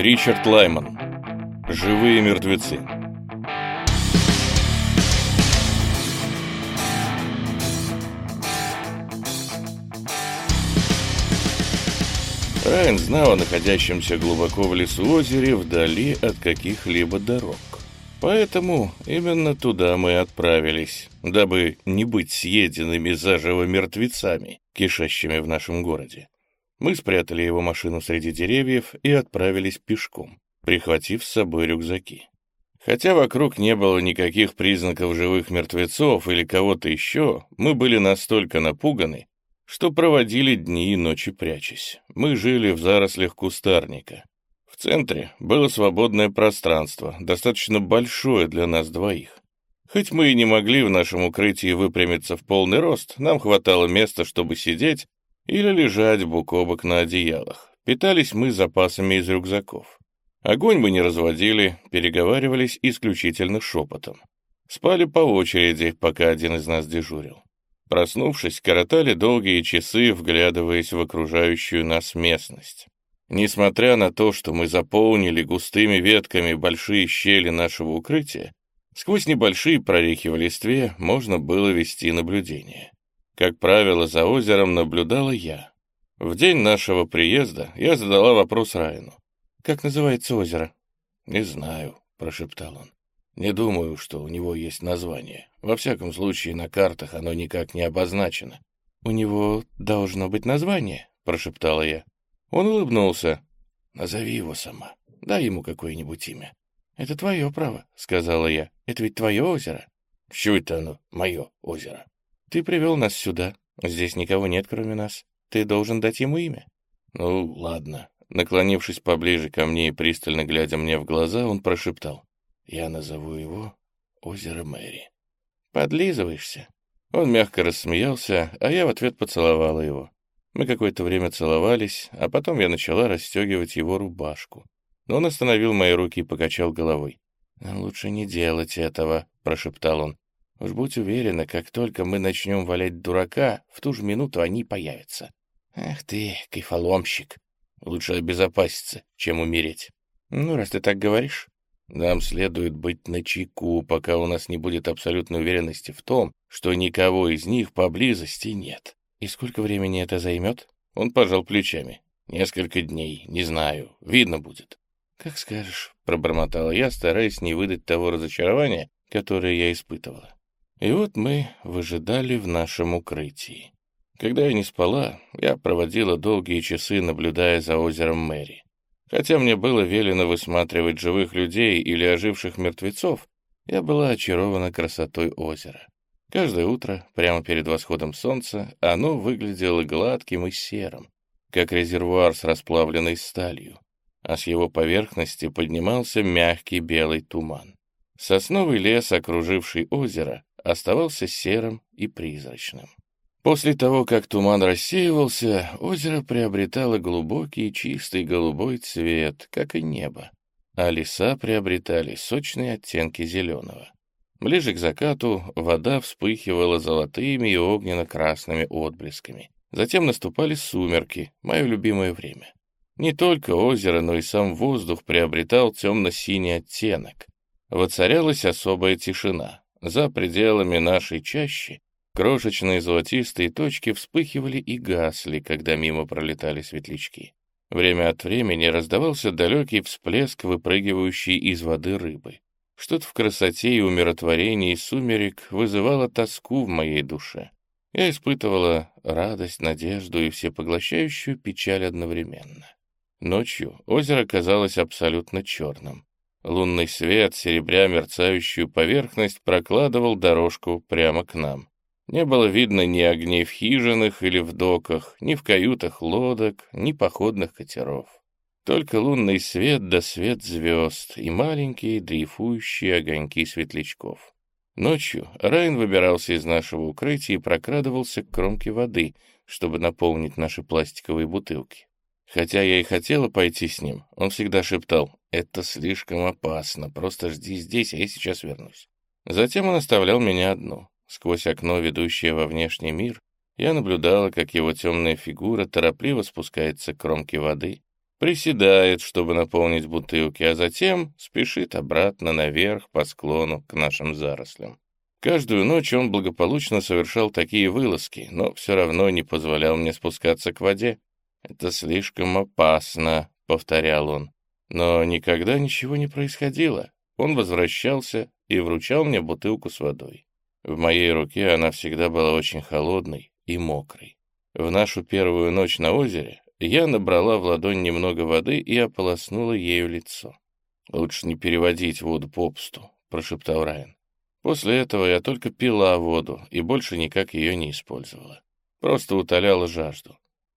Ричард Лайман. Живые мертвецы. Райан знал о находящемся глубоко в лесу озере вдали от каких-либо дорог. Поэтому именно туда мы отправились, дабы не быть съеденными заживо мертвецами, кишащими в нашем городе. Мы спрятали его машину среди деревьев и отправились пешком, прихватив с собой рюкзаки. Хотя вокруг не было никаких признаков живых мертвецов или кого-то еще, мы были настолько напуганы, что проводили дни и ночи прячась. Мы жили в зарослях кустарника. В центре было свободное пространство, достаточно большое для нас двоих. Хоть мы и не могли в нашем укрытии выпрямиться в полный рост, нам хватало места, чтобы сидеть или лежать бок о бок на одеялах. Питались мы запасами из рюкзаков. Огонь мы не разводили, переговаривались исключительно шепотом. Спали по очереди, пока один из нас дежурил. Проснувшись, коротали долгие часы, вглядываясь в окружающую нас местность. Несмотря на то, что мы заполнили густыми ветками большие щели нашего укрытия, сквозь небольшие прорехи в листве можно было вести наблюдение. Как правило, за озером наблюдала я. В день нашего приезда я задала вопрос Райану. «Как называется озеро?» «Не знаю», — прошептал он. Не думаю, что у него есть название. Во всяком случае, на картах оно никак не обозначено. «У него должно быть название», — прошептала я. Он улыбнулся. «Назови его сама. Дай ему какое-нибудь имя». «Это твое право», — сказала я. «Это ведь твое озеро». «Чего это оно, мое озеро?» «Ты привел нас сюда. Здесь никого нет, кроме нас. Ты должен дать ему имя». «Ну, ладно». Наклонившись поближе ко мне и пристально глядя мне в глаза, он прошептал. Я назову его озеро Мэри. Подлизываешься? Он мягко рассмеялся, а я в ответ поцеловала его. Мы какое-то время целовались, а потом я начала расстегивать его рубашку. Но он остановил мои руки и покачал головой. «Лучше не делать этого», — прошептал он. «Уж будь уверена, как только мы начнем валять дурака, в ту же минуту они появятся». «Эх ты, кайфоломщик! Лучше обезопаситься, чем умереть». «Ну, раз ты так говоришь, нам следует быть начеку, пока у нас не будет абсолютной уверенности в том, что никого из них поблизости нет. И сколько времени это займет? Он пожал плечами. Несколько дней, не знаю, видно будет. Как скажешь, пробормотала я, стараясь не выдать того разочарования, которое я испытывала. И вот мы выжидали в нашем укрытии. Когда я не спала, я проводила долгие часы, наблюдая за озером Мэри. Хотя мне было велено высматривать живых людей или оживших мертвецов, я была очарована красотой озера. Каждое утро, прямо перед восходом солнца, оно выглядело гладким и серым, как резервуар с расплавленной сталью, а с его поверхности поднимался мягкий белый туман. Сосновый лес, окруживший озеро, оставался серым и призрачным. После того, как туман рассеивался, озеро приобретало глубокий чистый голубой цвет, как и небо, а леса приобретали сочные оттенки зеленого. Ближе к закату вода вспыхивала золотыми и огненно-красными отблесками. Затем наступали сумерки, мое любимое время. Не только озеро, но и сам воздух приобретал темно-синий оттенок. Воцарялась особая тишина. За пределами нашей чащи Крошечные золотистые точки вспыхивали и гасли, когда мимо пролетали светлячки. Время от времени раздавался далекий всплеск, выпрыгивающий из воды рыбы. Что-то в красоте и умиротворении сумерек вызывало тоску в моей душе. Я испытывала радость, надежду и всепоглощающую печаль одновременно. Ночью озеро казалось абсолютно черным. Лунный свет, серебря мерцающую поверхность, прокладывал дорожку прямо к нам. Не было видно ни огней в хижинах или в доках, ни в каютах лодок, ни походных катеров. Только лунный свет да свет звезд и маленькие дрейфующие огоньки светлячков. Ночью Райан выбирался из нашего укрытия и прокрадывался к кромке воды, чтобы наполнить наши пластиковые бутылки. Хотя я и хотела пойти с ним, он всегда шептал «Это слишком опасно, просто жди здесь, а я сейчас вернусь». Затем он оставлял меня одну. Сквозь окно, ведущее во внешний мир, я наблюдала, как его темная фигура торопливо спускается к кромке воды, приседает, чтобы наполнить бутылки, а затем спешит обратно наверх по склону к нашим зарослям. Каждую ночь он благополучно совершал такие вылазки, но все равно не позволял мне спускаться к воде. «Это слишком опасно», — повторял он. Но никогда ничего не происходило. Он возвращался и вручал мне бутылку с водой. В моей руке она всегда была очень холодной и мокрой. В нашу первую ночь на озере я набрала в ладонь немного воды и ополоснула ею лицо. «Лучше не переводить воду попусту», — прошептал Райан. После этого я только пила воду и больше никак ее не использовала. Просто утоляла жажду.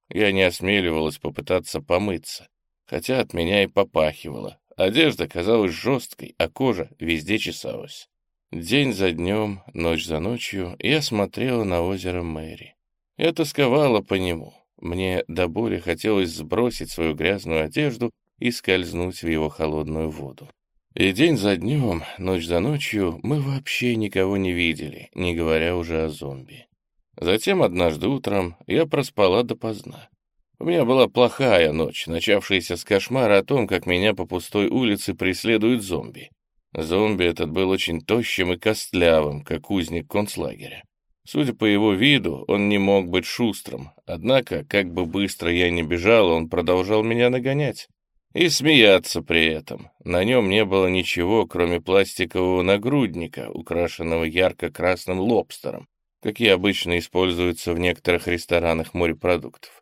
Я не осмеливалась попытаться помыться, хотя от меня и попахивало. Одежда казалась жесткой, а кожа везде чесалась. День за днем, ночь за ночью я смотрела на озеро Мэри. Я тосковала по нему, мне до боли хотелось сбросить свою грязную одежду и скользнуть в его холодную воду. И день за днем, ночь за ночью мы вообще никого не видели, не говоря уже о зомби. Затем однажды утром я проспала допоздна. У меня была плохая ночь, начавшаяся с кошмара о том, как меня по пустой улице преследуют зомби. Зомби этот был очень тощим и костлявым, как узник концлагеря. Судя по его виду, он не мог быть шустрым, однако, как бы быстро я ни бежал, он продолжал меня нагонять. И смеяться при этом. На нем не было ничего, кроме пластикового нагрудника, украшенного ярко-красным лобстером, какие обычно используются в некоторых ресторанах морепродуктов.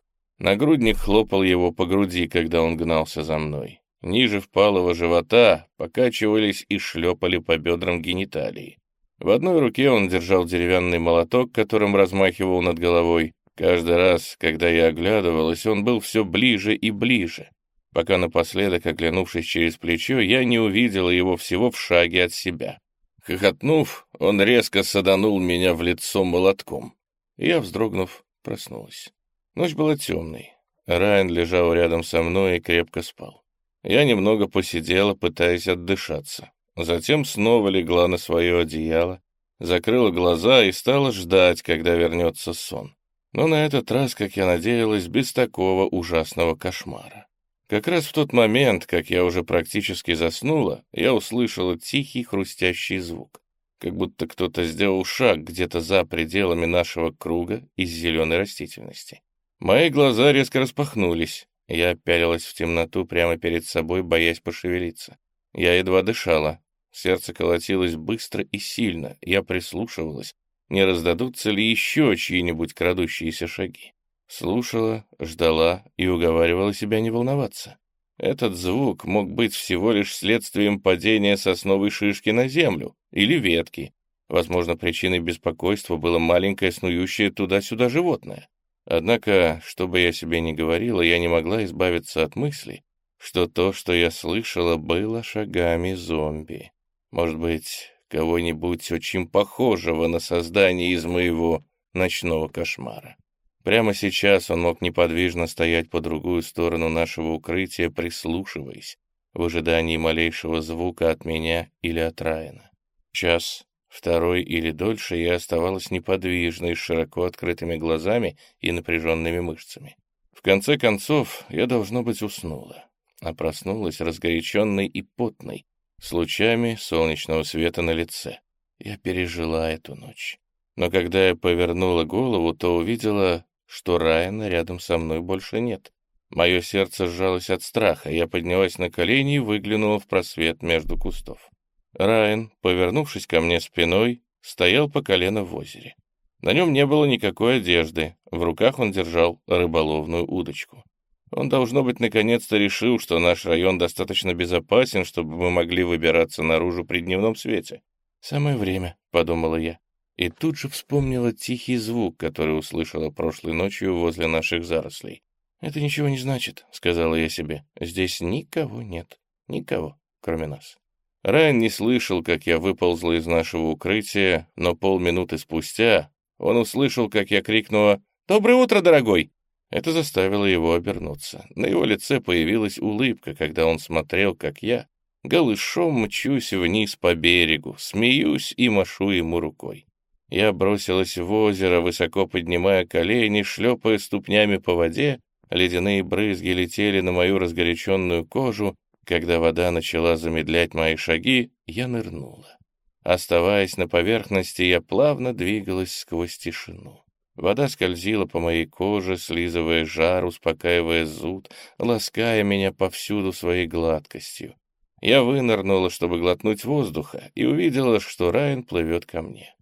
Нагрудник хлопал его по груди, когда он гнался за мной. Ниже впалого живота покачивались и шлепали по бедрам гениталии. В одной руке он держал деревянный молоток, которым размахивал над головой. Каждый раз, когда я оглядывалась, он был все ближе и ближе, пока напоследок, оглянувшись через плечо, я не увидела его всего в шаге от себя. Хохотнув, он резко саданул меня в лицо молотком. Я, вздрогнув, проснулась. Ночь была темной. Райан лежал рядом со мной и крепко спал. Я немного посидела, пытаясь отдышаться. Затем снова легла на свое одеяло, закрыла глаза и стала ждать, когда вернется сон. Но на этот раз, как я надеялась, без такого ужасного кошмара. Как раз в тот момент, как я уже практически заснула, я услышала тихий хрустящий звук, как будто кто-то сделал шаг где-то за пределами нашего круга из зеленой растительности. Мои глаза резко распахнулись. Я пялилась в темноту прямо перед собой, боясь пошевелиться. Я едва дышала. Сердце колотилось быстро и сильно. Я прислушивалась, не раздадутся ли еще чьи-нибудь крадущиеся шаги. Слушала, ждала и уговаривала себя не волноваться. Этот звук мог быть всего лишь следствием падения сосновой шишки на землю или ветки. Возможно, причиной беспокойства было маленькое снующее туда-сюда животное. Однако, что бы я себе ни говорила, я не могла избавиться от мысли, что то, что я слышала, было шагами зомби. Может быть, кого-нибудь очень похожего на создание из моего ночного кошмара. Прямо сейчас он мог неподвижно стоять по другую сторону нашего укрытия, прислушиваясь, в ожидании малейшего звука от меня или от Райана. Час, второй или дольше я оставалась неподвижной, с широко открытыми глазами и напряженными мышцами. В конце концов, я, должно быть, уснула а проснулась разгоряченной и потной, с лучами солнечного света на лице. Я пережила эту ночь. Но когда я повернула голову, то увидела, что Райана рядом со мной больше нет. Мое сердце сжалось от страха, я поднялась на колени и выглянула в просвет между кустов. Райан, повернувшись ко мне спиной, стоял по колено в озере. На нем не было никакой одежды, в руках он держал рыболовную удочку. Он, должно быть, наконец-то решил, что наш район достаточно безопасен, чтобы мы могли выбираться наружу при дневном свете. «Самое время», — подумала я. И тут же вспомнила тихий звук, который услышала прошлой ночью возле наших зарослей. «Это ничего не значит», — сказала я себе. «Здесь никого нет. Никого, кроме нас». Райан не слышал, как я выползла из нашего укрытия, но полминуты спустя он услышал, как я крикнула «Доброе утро, дорогой!» Это заставило его обернуться. На его лице появилась улыбка, когда он смотрел, как я, голышом мчусь вниз по берегу, смеюсь и машу ему рукой. Я бросилась в озеро, высоко поднимая колени, шлепая ступнями по воде, Ледяные брызги летели на мою разгоряченную кожу. Когда вода начала замедлять мои шаги, я нырнула. Оставаясь на поверхности, я плавно двигалась сквозь тишину. Вода скользила по моей коже, слизывая жар, успокаивая зуд, лаская меня повсюду своей гладкостью. Я вынырнула, чтобы глотнуть воздуха, и увидела, что Райан плывет ко мне.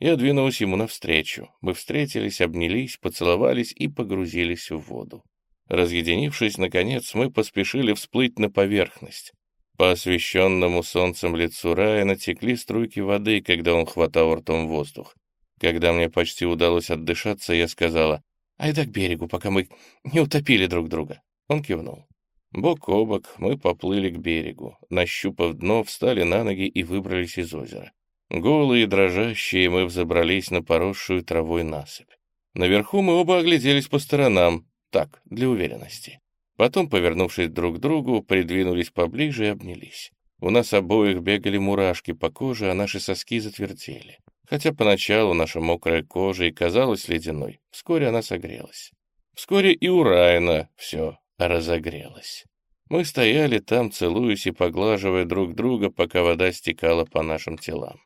Я двинулась ему навстречу. Мы встретились, обнялись, поцеловались и погрузились в воду. Разъединившись, наконец, мы поспешили всплыть на поверхность. По освещенному солнцем лицу Райана текли струйки воды, когда он хватал ртом воздух. Когда мне почти удалось отдышаться, я сказала, «Айда к берегу, пока мы не утопили друг друга». Он кивнул. Бок о бок мы поплыли к берегу, нащупав дно, встали на ноги и выбрались из озера. Голые и дрожащие мы взобрались на поросшую травой насыпь. Наверху мы оба огляделись по сторонам, так, для уверенности. Потом, повернувшись друг к другу, придвинулись поближе и обнялись. У нас обоих бегали мурашки по коже, а наши соски затвердели. Хотя поначалу наша мокрая кожа и казалась ледяной, вскоре она согрелась. Вскоре и у Райана все разогрелось. Мы стояли там, целуясь и поглаживая друг друга, пока вода стекала по нашим телам.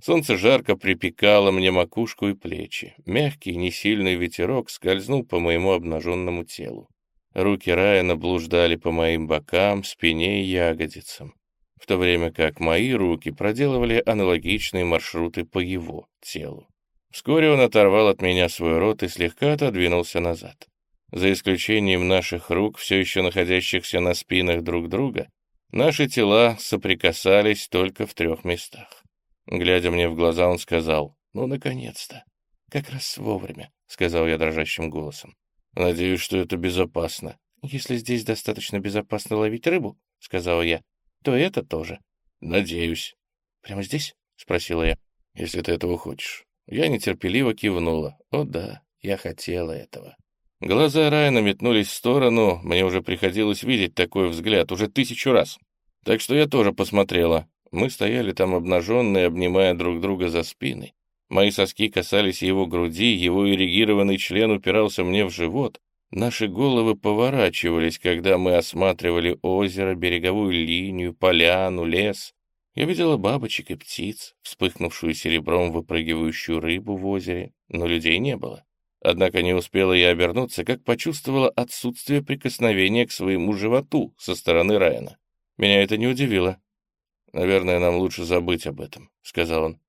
Солнце жарко припекало мне макушку и плечи. Мягкий, несильный ветерок скользнул по моему обнаженному телу. Руки Райана блуждали по моим бокам, спине и ягодицам в то время как мои руки проделывали аналогичные маршруты по его телу. Вскоре он оторвал от меня свой рот и слегка отодвинулся назад. За исключением наших рук, все еще находящихся на спинах друг друга, наши тела соприкасались только в трех местах. Глядя мне в глаза, он сказал, «Ну, наконец-то!» «Как раз вовремя», — сказал я дрожащим голосом. «Надеюсь, что это безопасно». «Если здесь достаточно безопасно ловить рыбу», — сказала я, то это тоже. Надеюсь. Прямо здесь? Спросила я. Если ты этого хочешь. Я нетерпеливо кивнула. О да, я хотела этого. Глаза Райана метнулись в сторону, мне уже приходилось видеть такой взгляд уже тысячу раз. Так что я тоже посмотрела. Мы стояли там обнаженные, обнимая друг друга за спины. Мои соски касались его груди, его ирригированный член упирался мне в живот, Наши головы поворачивались, когда мы осматривали озеро, береговую линию, поляну, лес. Я видела бабочек и птиц, вспыхнувшую серебром выпрыгивающую рыбу в озере, но людей не было. Однако не успела я обернуться, как почувствовала отсутствие прикосновения к своему животу со стороны Райана. Меня это не удивило. «Наверное, нам лучше забыть об этом», — сказал он.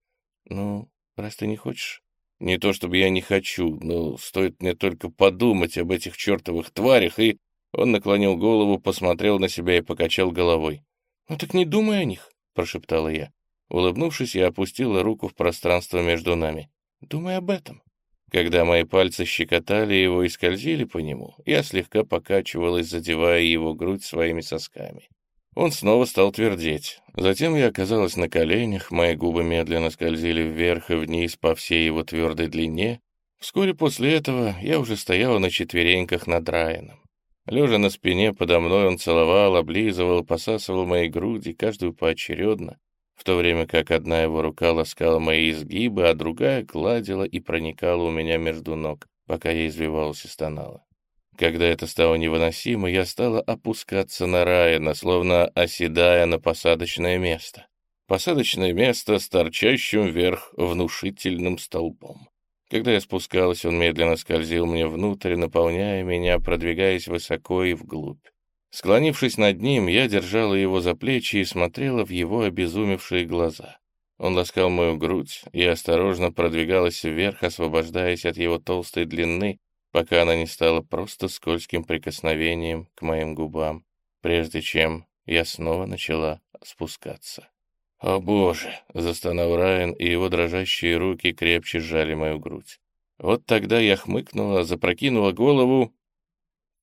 «Ну, раз ты не хочешь...» Не то чтобы я не хочу, но стоит мне только подумать об этих чертовых тварях, и... Он наклонил голову, посмотрел на себя и покачал головой. «Ну так не думай о них», — прошептала я. Улыбнувшись, я опустила руку в пространство между нами. «Думай об этом». Когда мои пальцы щекотали его и скользили по нему, я слегка покачивалась, задевая его грудь своими сосками. Он снова стал твердеть. Затем я оказалась на коленях, мои губы медленно скользили вверх и вниз по всей его твердой длине. Вскоре после этого я уже стояла на четвереньках над Райаном. Лежа на спине подо мной, он целовал, облизывал, посасывал мои груди, каждую поочередно, в то время как одна его рука ласкала мои изгибы, а другая гладила и проникала у меня между ног, пока я извивалась и стонала. Когда это стало невыносимо, я стала опускаться на Райана, словно оседая на посадочное место. Посадочное место с торчащим вверх внушительным столбом. Когда я спускалась, он медленно скользил мне внутрь, наполняя меня, продвигаясь высоко и вглубь. Склонившись над ним, я держала его за плечи и смотрела в его обезумевшие глаза. Он ласкал мою грудь, и осторожно продвигалась вверх, освобождаясь от его толстой длины, пока она не стала просто скользким прикосновением к моим губам, прежде чем я снова начала спускаться. «О боже!» — застонал Райан, и его дрожащие руки крепче сжали мою грудь. Вот тогда я хмыкнула, запрокинула голову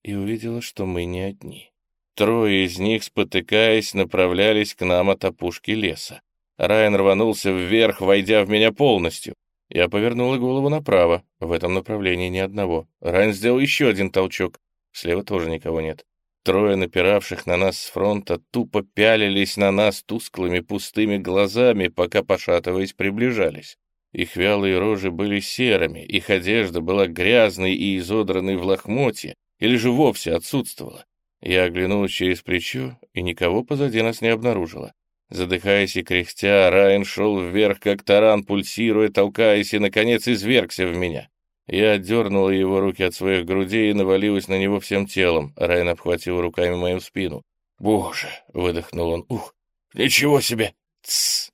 и увидела, что мы не одни. Трое из них, спотыкаясь, направлялись к нам от опушки леса. Райан рванулся вверх, войдя в меня полностью. Я повернула голову направо. В этом направлении ни одного. Райн сделал еще один толчок. Слева тоже никого нет. Трое напиравших на нас с фронта тупо пялились на нас тусклыми пустыми глазами, пока, пошатываясь, приближались. Их вялые рожи были серыми, их одежда была грязной и изодранной в лохмотье, или же вовсе отсутствовала. Я оглянулась через плечо и никого позади нас не обнаружила. Задыхаясь и кряхтя, Райан шел вверх, как таран, пульсируя, толкаясь, и, наконец, извергся в меня. Я отдернула его руки от своих грудей и навалилась на него всем телом. Райан обхватил руками мою спину. «Боже!» — выдохнул он. «Ух! Ничего себе! Тссс!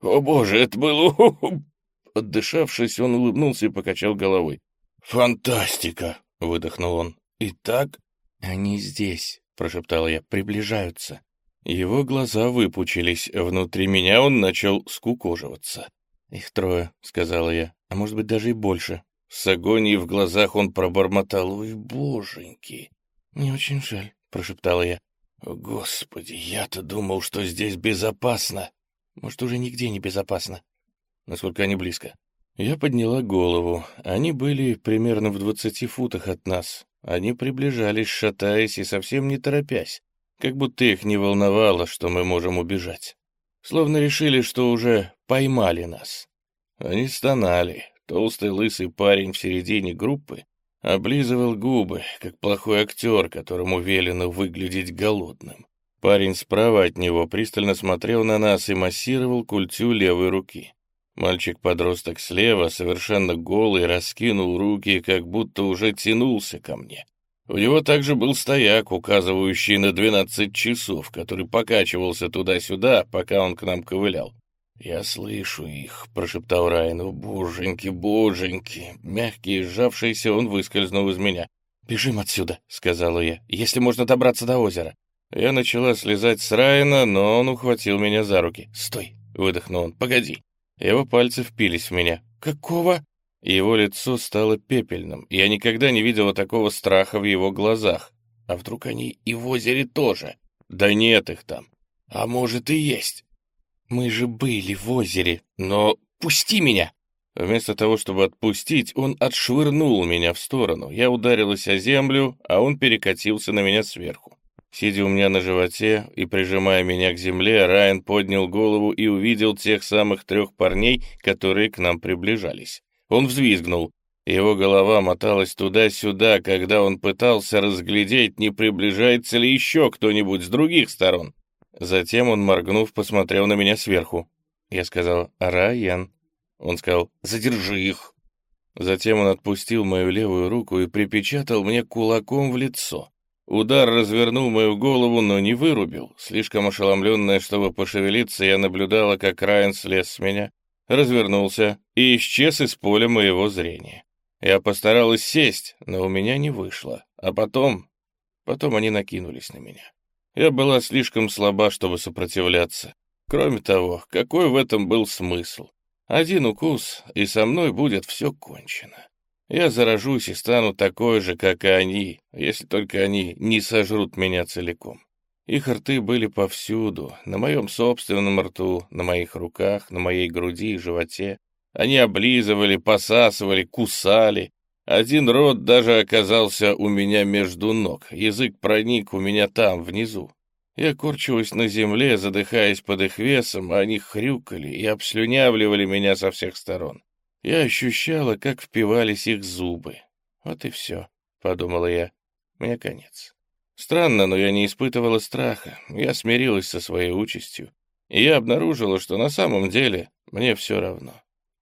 О, боже, это было...» Отдышавшись, он улыбнулся и покачал головой. «Фантастика!» — выдохнул он. «Итак, они здесь», — прошептала я, — «приближаются». Его глаза выпучились, внутри меня он начал скукоживаться. «Их трое», — сказала я, — «а может быть, даже и больше». С агонией в глазах он пробормотал. «Ой, боженьки!» «Мне очень жаль», — прошептала я. «Господи, я-то думал, что здесь безопасно». «Может, уже нигде не безопасно?» «Насколько они близко?» Я подняла голову. Они были примерно в двадцати футах от нас. Они приближались, шатаясь и совсем не торопясь, как будто их не волновало, что мы можем убежать. Словно решили, что уже поймали нас. Они стонали. Толстый лысый парень в середине группы облизывал губы, как плохой актер, которому велено выглядеть голодным. Парень справа от него пристально смотрел на нас и массировал культю левой руки. Мальчик-подросток слева, совершенно голый, раскинул руки, как будто уже тянулся ко мне. У него также был стояк, указывающий на двенадцать часов, который покачивался туда-сюда, пока он к нам ковылял. «Я слышу их», — прошептал Райан. «О, боженьки, боженьки!» Мягкий и сжавшийся, он выскользнул из меня. «Бежим отсюда», — сказала я, — «если можно добраться до озера». Я начала слезать с Райана, но он ухватил меня за руки. «Стой!» — выдохнул он. «Погоди!» Его пальцы впились в меня. «Какого?» Его лицо стало пепельным. Я никогда не видела такого страха в его глазах. А вдруг они и в озере тоже? Да нет их там. А может и есть. Мы же были в озере. Но пусти меня! Вместо того, чтобы отпустить, он отшвырнул меня в сторону. Я ударилась о землю, а он перекатился на меня сверху. Сидя у меня на животе и прижимая меня к земле, Райан поднял голову и увидел тех самых трех парней, которые к нам приближались. Он взвизгнул. Его голова моталась туда-сюда, когда он пытался разглядеть, не приближается ли еще кто-нибудь с других сторон. Затем он, моргнув, посмотрел на меня сверху. Я сказал «Райан». Он сказал «Задержи их». Затем он отпустил мою левую руку и припечатал мне кулаком в лицо. Удар развернул мою голову, но не вырубил. Слишком ошеломленная, чтобы пошевелиться, я наблюдала, как Райан слез с меня, развернулся и исчез из поля моего зрения. Я постаралась сесть, но у меня не вышло. А потом... Потом они накинулись на меня. Я была слишком слаба, чтобы сопротивляться. Кроме того, какой в этом был смысл? Один укус, и со мной будет все кончено. Я заражусь и стану такой же, как и они, если только они не сожрут меня целиком. Их рты были повсюду, на моем собственном рту, на моих руках, на моей груди и животе. Они облизывали, посасывали, кусали. Один рот даже оказался у меня между ног, язык проник у меня там, внизу. Я корчилась на земле, задыхаясь под их весом, а они хрюкали и обслюнявливали меня со всех сторон. Я ощущала, как впивались их зубы. Вот и все, — подумала я. Мне конец. Странно, но я не испытывала страха. Я смирилась со своей участью. И я обнаружила, что на самом деле мне все равно.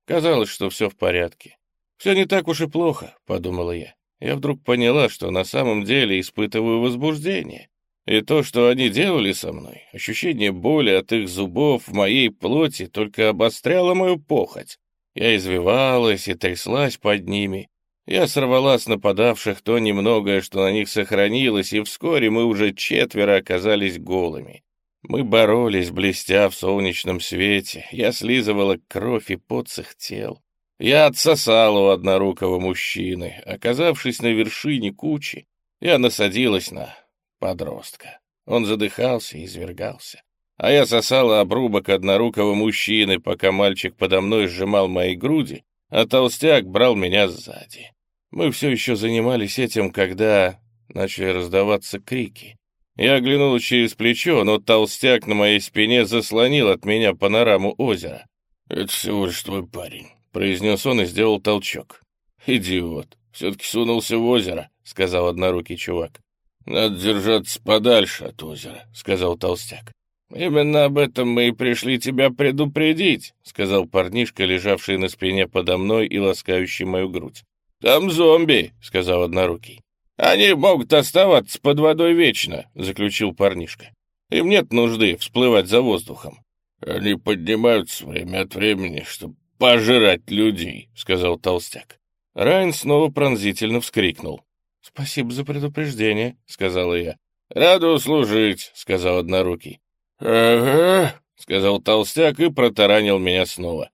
Казалось, что все в порядке. «Все не так уж и плохо», — подумала я. Я вдруг поняла, что на самом деле испытываю возбуждение. И то, что они делали со мной, ощущение боли от их зубов в моей плоти только обостряло мою похоть. Я извивалась и тряслась под ними. Я сорвала с нападавших то немногое, что на них сохранилось, и вскоре мы уже четверо оказались голыми. Мы боролись, блестя в солнечном свете. Я слизывала кровь и пот с их тел. Я отсосала у однорукого мужчины. Оказавшись на вершине кучи, я насадилась на подростка. Он задыхался и извергался а я сосала обрубок однорукого мужчины, пока мальчик подо мной сжимал мои груди, а толстяк брал меня сзади. Мы все еще занимались этим, когда начали раздаваться крики. Я оглянула через плечо, но толстяк на моей спине заслонил от меня панораму озера. «Это всего лишь твой парень», — произнес он и сделал толчок. «Идиот», Все-таки сунулся в озеро», — сказал однорукий чувак. «Надо держаться подальше от озера», — сказал толстяк. «Именно об этом мы и пришли тебя предупредить», — сказал парнишка, лежавший на спине подо мной и ласкающий мою грудь. «Там зомби», — сказал однорукий. «Они могут оставаться под водой вечно», — заключил парнишка. «Им нет нужды всплывать за воздухом». «Они поднимаются время от времени, чтобы пожирать людей», — сказал толстяк. Райн снова пронзительно вскрикнул. «Спасибо за предупреждение», — сказала я. «Рада услужить», — сказал однорукий. «Ага», — сказал толстяк и протаранил меня снова.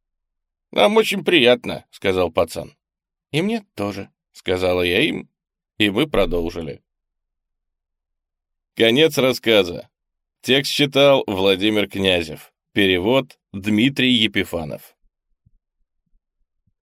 «Нам очень приятно», — сказал пацан. «И мне тоже», — сказала я им, и мы продолжили. Конец рассказа. Текст читал Владимир Князев. Перевод Дмитрий Епифанов.